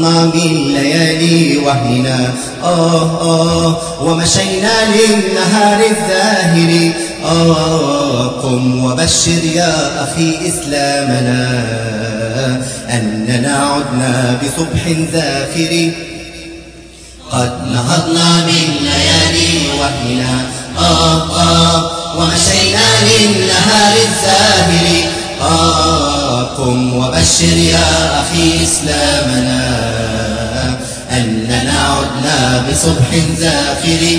نهضنا من ليالي وهنا آه آه ومشينا للنهار الزاهر. آه قم وبشر يا أخي إسلامنا أننا عدنا بصبح زاخر. قد نهضنا من وبشر يا أخي إسلامنا أننا عدنا بصبح زاخر.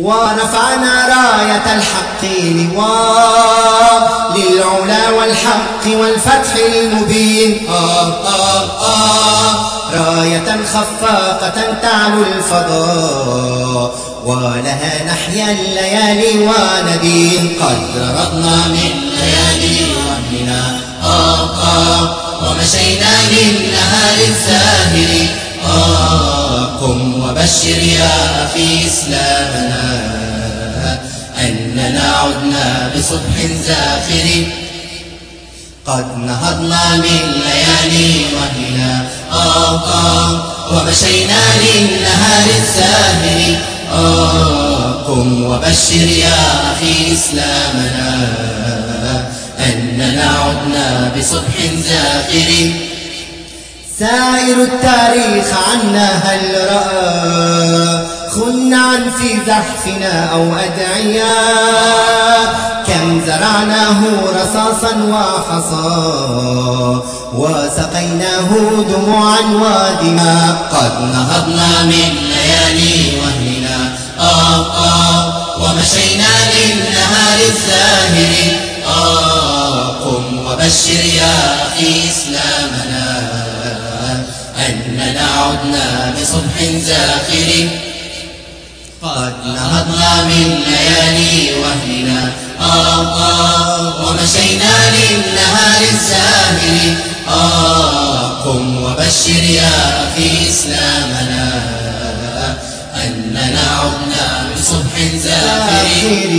ورفعنا راية الحق لواء للعلا والحق والفتح المبين. آه آه آه. راية خفاقة تعلو الفضاء ولها نحيا الليالي وندين قد رضنا من ومشينا للنهار الزاهر. قم وبشر يا أخي إسلامنا أننا عدنا بصبح زاخر. قد نهضنا من ليالي وهنا. آه ومشينا للنهار الزاهر. قم وبشر يا أخي إسلامنا أننا عدنا بصبح زاخر. سائر التاريخ عنا هل رأى؟ خنعا في زحفنا أو أدعياء كم زرعناه رصاصا وحصى وسقيناه دموعا ودماء قد نهضنا من ليالي وهنا آه آه. ومشينا للنهار الزاهر. قم وبشر يا أخي إسلامنا أننا عدنا بصبح زاخر. قد نهضنا من ليالي وهنا آه آه ومشينا للنهار الزاهر. آه قم وبشر يا أخي إسلامنا أننا عدنا بصبح زاخر.